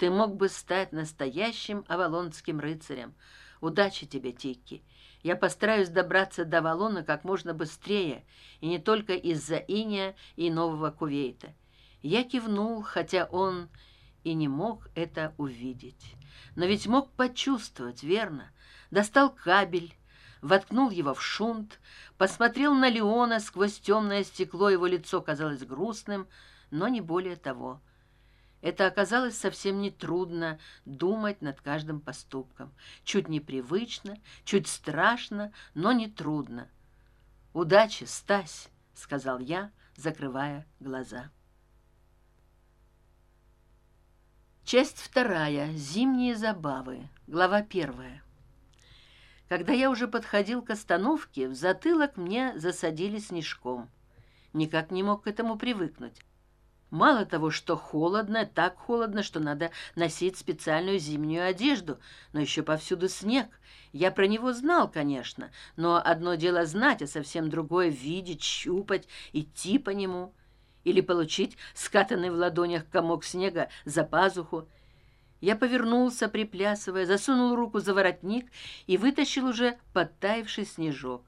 ты мог бы стать настоящим авалонским рыцарем. Удачи тебе тикки. Я постараюсь добраться до валона как можно быстрее и не только из за иния и нового кувейта. Я кивнул хотя он и не мог это увидеть. Но ведь мог почувствовать верно? Достал кабель воткнул его в шунт посмотрел на леона сквозь темное стекло его лицо казалось грустным но не более того это оказалось совсем не трудно думать над каждым поступком. Чуть непривычно чуть страшно но не трудно удачи стась сказал я закрывая глаза. Часть вторая. Зимние забавы. Глава первая. Когда я уже подходил к остановке в затылок мне засадили снежком. Никак не мог к этому привыкнуть мало того что холодно так холодно что надо носить специальную зимнюю одежду но еще повсюду снег. Я про него знал конечно но одно дело знать а совсем другое видеть щупать идти по нему или получить скатанный в ладонях комок снега за пазуху. Я повернулся приплясывая засунул руку за воротник и вытащил уже подтаивший снежок.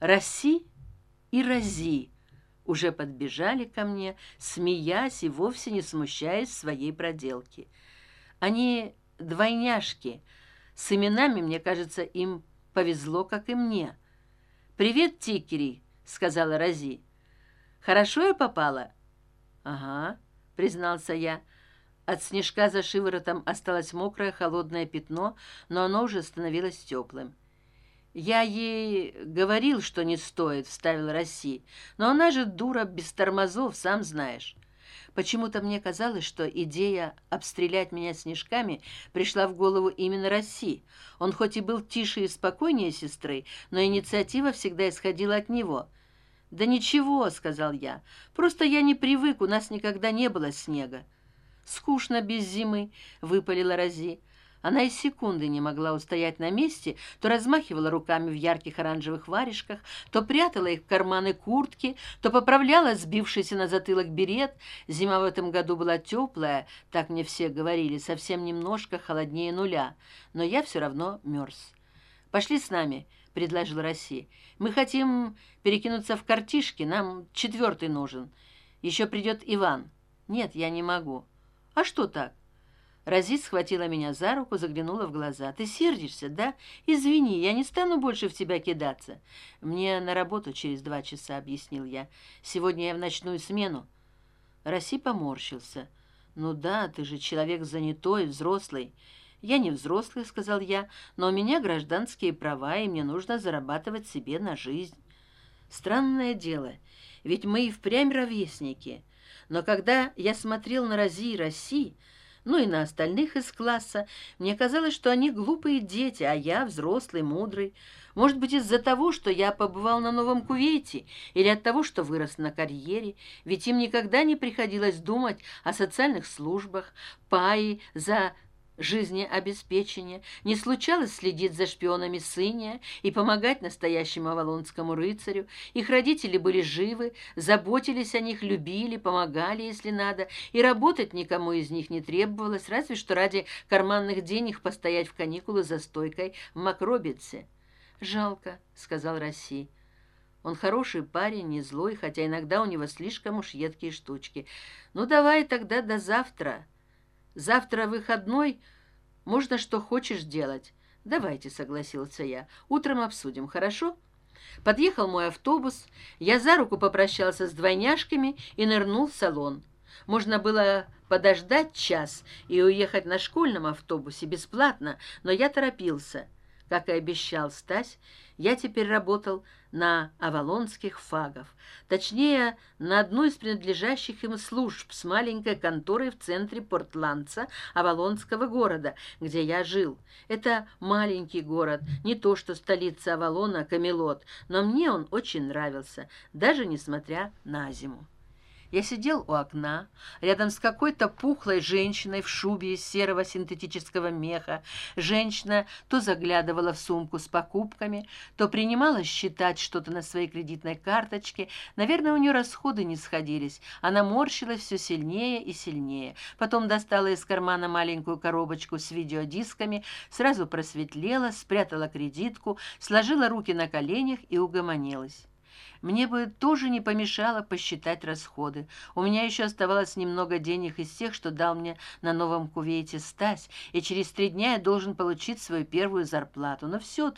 Раси и рази уже подбежали ко мне смеясь и вовсе не смущаясь своей проделки. Они двойняшки. С именами мне кажется им повезло как и мне. Привет тикери сказала рази хорошо я попала? Ага признался я. От снежка за шиворотом осталось мокрое холодное пятно но оно уже становилось теплым я ей говорил что не стоит вставил росси. Но она же дура без тормозов сам знаешь. Почему то мне казалось что идея обстрелять меня снежками пришла в голову именно росси. Он хоть и был тише и спокойнее сестры но инициатива всегда исходила от него. Да ничего сказал я просто я не привык у нас никогда не было снега скучно без зимы выпалила рази она и секунды не могла устоять на месте то размахивала руками в ярких оранжевых варежках то прятала их в карманы куртки то поправляла сбившийся на затылок берет. Зима в этом году была теплая так мне все говорили совсем немножко холоднее нуля. Но я все равно мерз пошли с нами предложил россия мы хотим перекинуться в картишки нам четвертый нужен. Еще придет иван нет я не могу а что так разит схватила меня за руку заглянула в глаза. Ты сердишься да? Извини я не стану больше в тебя кидаться мне на работу через два часа объяснил я. Сегодня я в ночную смену раси поморщился. Ну да ты же человек занятой взрослый я не взрослый сказал я но у меня гражданские права и мне нужно зарабатывать себе на жизнь странное дело ведь мы и впрямь ровесники но когда я смотрел на рази и россии ну и на остальных из класса. Мне казалось что они глупые дети а я взрослый мудрый. Может быть из за того что я побывал на новом кувейте или от того что вырос на карьере. Ведь им никогда не приходилось думать о социальных службах паи за жизнеобеспечения не случалось следить за шпионами сыня и помогать настоящему авалонскому рыцарю. Их родители были живы заботились о них любили помогали если надо и работать никому из них не требовалось разве что ради карманных денег постоять в каникулы за стойкой в макробице. Жалко сказал росси он хороший парень не злой хотя иногда у него слишком уж едкие штучки. Ну давай тогда до завтра завтра выходной. Можно что хочешь делать. Давайте согласился я. Утром обсудим хорошо? Подъехал мой автобус. Я за руку попрощался с двойняшками и нырнул в салон. Можно было подождать час и уехать на школьном автобусе бесплатно но я торопился как и обещал стась я теперь работал на авалонских фагов точнее на одну из принадлежащих им служб с маленькой конторой в центре портландца авалонского города где я жил. Это маленький город не то что столица авалона камелот но мне он очень нравился даже несмотря на зиму я сидел у окна рядом с какой то пухлой женщиной в шубе из серого синтетического меха. Женщина то заглядывала в сумку с покупками то принималась считать что то на своей кредитной карточке. Наверное у нее расходы не сходились. Она морщилась все сильнее и сильнее. Потом достала из кармана маленькую коробочку с видеодисками сразу просветлела спрятала кредитку сложила руки на коленях и угомонилась мне бы тоже не помешало посчитать расходы. У меня еще оставалось немного денег из тех что дал мне на новом кувейте стась и через три дня я должен получить свою первую зарплату. Но все